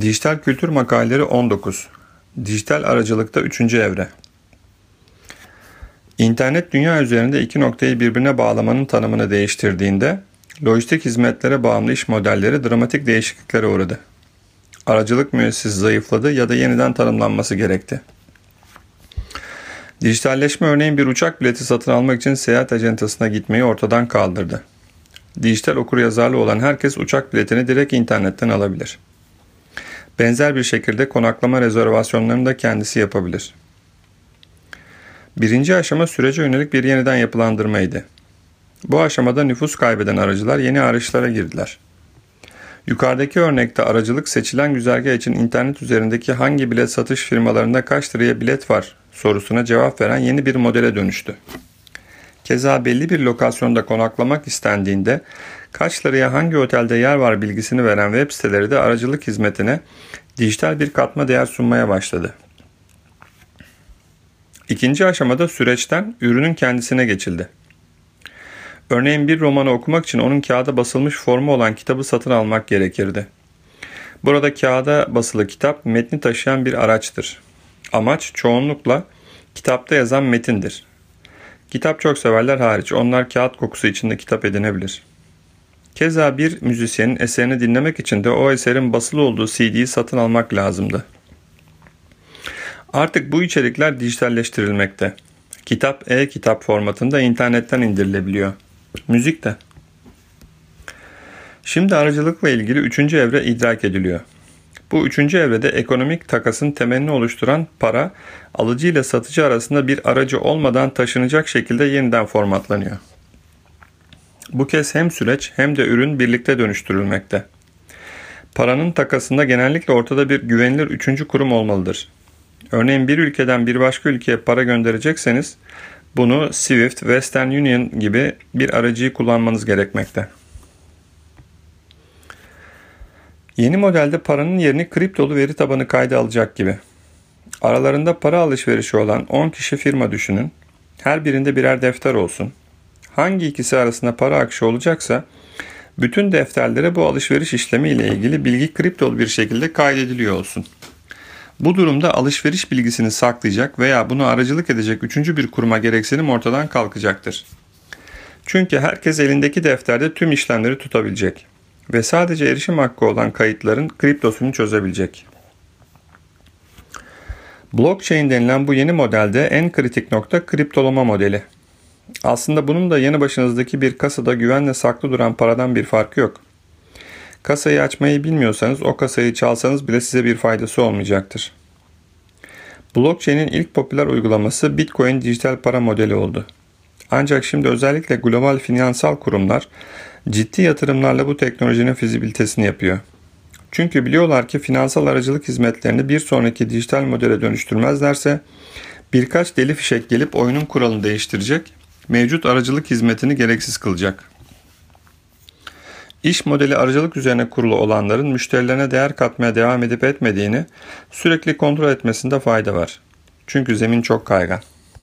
Dijital Kültür Makaleleri 19 Dijital Aracılıkta 3. Evre İnternet dünya üzerinde iki noktayı birbirine bağlamanın tanımını değiştirdiğinde lojistik hizmetlere bağımlı iş modelleri dramatik değişikliklere uğradı. Aracılık müessesi zayıfladı ya da yeniden tanımlanması gerekti. Dijitalleşme örneğin bir uçak bileti satın almak için seyahat acentasına gitmeyi ortadan kaldırdı. Dijital okuryazarlı olan herkes uçak biletini direkt internetten alabilir. Benzer bir şekilde konaklama rezervasyonlarını da kendisi yapabilir. Birinci aşama sürece yönelik bir yeniden yapılandırmaydı. Bu aşamada nüfus kaybeden aracılar yeni araçlara girdiler. Yukarıdaki örnekte aracılık seçilen güzergah için internet üzerindeki hangi bilet satış firmalarında kaç liraya bilet var sorusuna cevap veren yeni bir modele dönüştü. Keza belli bir lokasyonda konaklamak istendiğinde kaç liraya hangi otelde yer var bilgisini veren web siteleri de aracılık hizmetine dijital bir katma değer sunmaya başladı. İkinci aşamada süreçten ürünün kendisine geçildi. Örneğin bir romanı okumak için onun kağıda basılmış formu olan kitabı satın almak gerekirdi. Burada kağıda basılı kitap metni taşıyan bir araçtır. Amaç çoğunlukla kitapta yazan metindir. Kitap çok severler hariç onlar kağıt kokusu içinde kitap edinebilir. Keza bir müzisyenin eserini dinlemek için de o eserin basılı olduğu CD'yi satın almak lazımdı. Artık bu içerikler dijitalleştirilmekte. Kitap e-kitap formatında internetten indirilebiliyor. Müzik de. Şimdi aracılıkla ilgili üçüncü evre idrak ediliyor. Bu üçüncü evrede ekonomik takasın temelini oluşturan para, alıcı ile satıcı arasında bir aracı olmadan taşınacak şekilde yeniden formatlanıyor. Bu kez hem süreç hem de ürün birlikte dönüştürülmekte. Paranın takasında genellikle ortada bir güvenilir üçüncü kurum olmalıdır. Örneğin bir ülkeden bir başka ülkeye para gönderecekseniz bunu Swift, Western Union gibi bir aracıyı kullanmanız gerekmekte. Yeni modelde paranın yerini kriptolu veri tabanı kayda alacak gibi. Aralarında para alışverişi olan 10 kişi firma düşünün. Her birinde birer defter olsun. Hangi ikisi arasında para akışı olacaksa bütün defterlere bu alışveriş işlemi ile ilgili bilgi kriptolu bir şekilde kaydediliyor olsun. Bu durumda alışveriş bilgisini saklayacak veya bunu aracılık edecek üçüncü bir kuruma gereksinim ortadan kalkacaktır. Çünkü herkes elindeki defterde tüm işlemleri tutabilecek ve sadece erişim hakkı olan kayıtların kriptosunu çözebilecek. Blockchain denilen bu yeni modelde en kritik nokta kriptolama modeli. Aslında bunun da yanı başınızdaki bir kasada güvenle saklı duran paradan bir farkı yok. Kasayı açmayı bilmiyorsanız o kasayı çalsanız bile size bir faydası olmayacaktır. Blockchain'in ilk popüler uygulaması Bitcoin dijital para modeli oldu. Ancak şimdi özellikle global finansal kurumlar ciddi yatırımlarla bu teknolojinin fizibilitesini yapıyor. Çünkü biliyorlar ki finansal aracılık hizmetlerini bir sonraki dijital modele dönüştürmezlerse birkaç deli fişek gelip oyunun kuralını değiştirecek, mevcut aracılık hizmetini gereksiz kılacak. İş modeli aracılık üzerine kurulu olanların müşterilerine değer katmaya devam edip etmediğini sürekli kontrol etmesinde fayda var. Çünkü zemin çok kaygan.